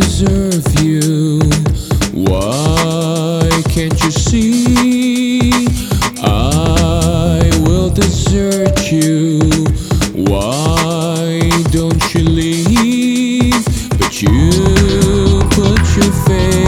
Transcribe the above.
deserve you. Why can't you see? I will desert you. Why don't you leave? But you put your face.